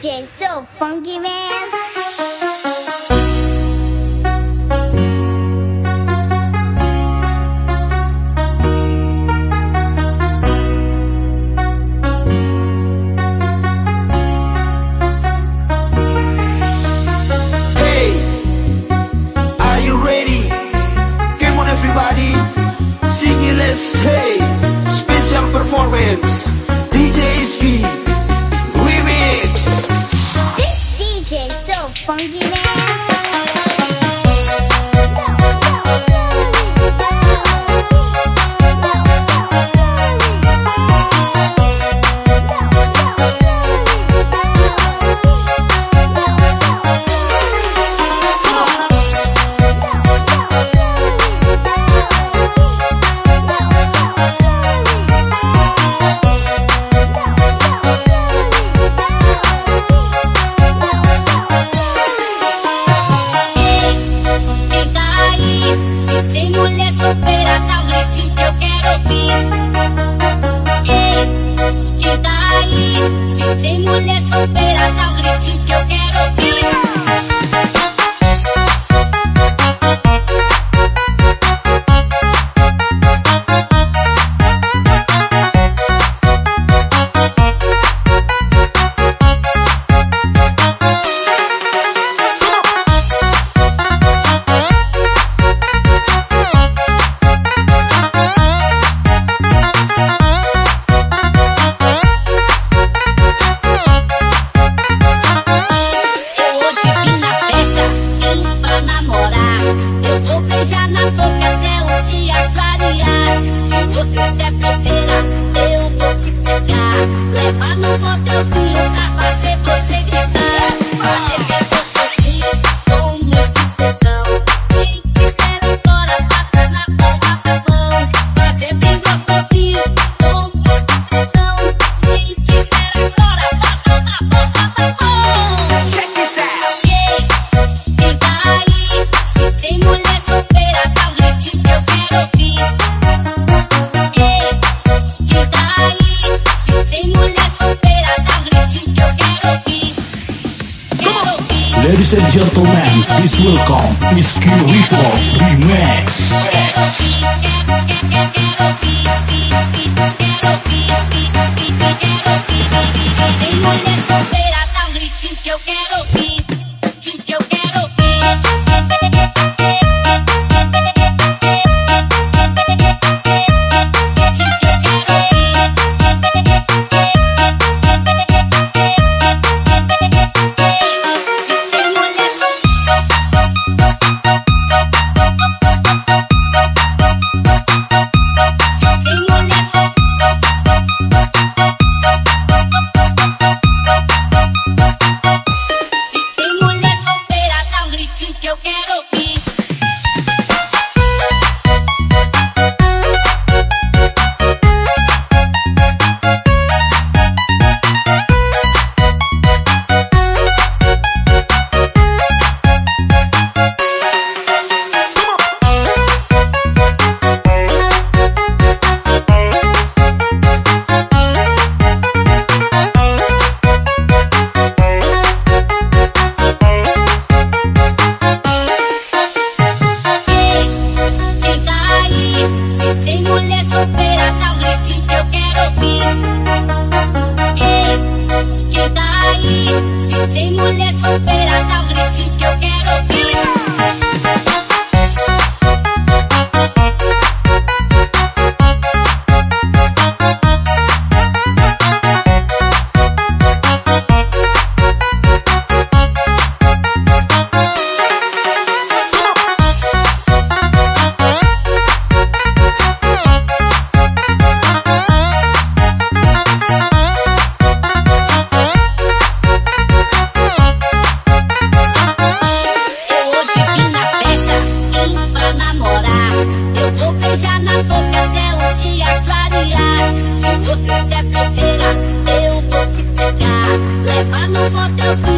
DJ so funky man. Hey, are you ready? Come on everybody, sing it, let's. Espera, no grito, yo Ladies and gentlemen, please welcome Whiskey River Remix. Remix. Tem mulher solteira, dá um que eu quero ouvir. Ei, que daí? Se tem mulher solteira. What does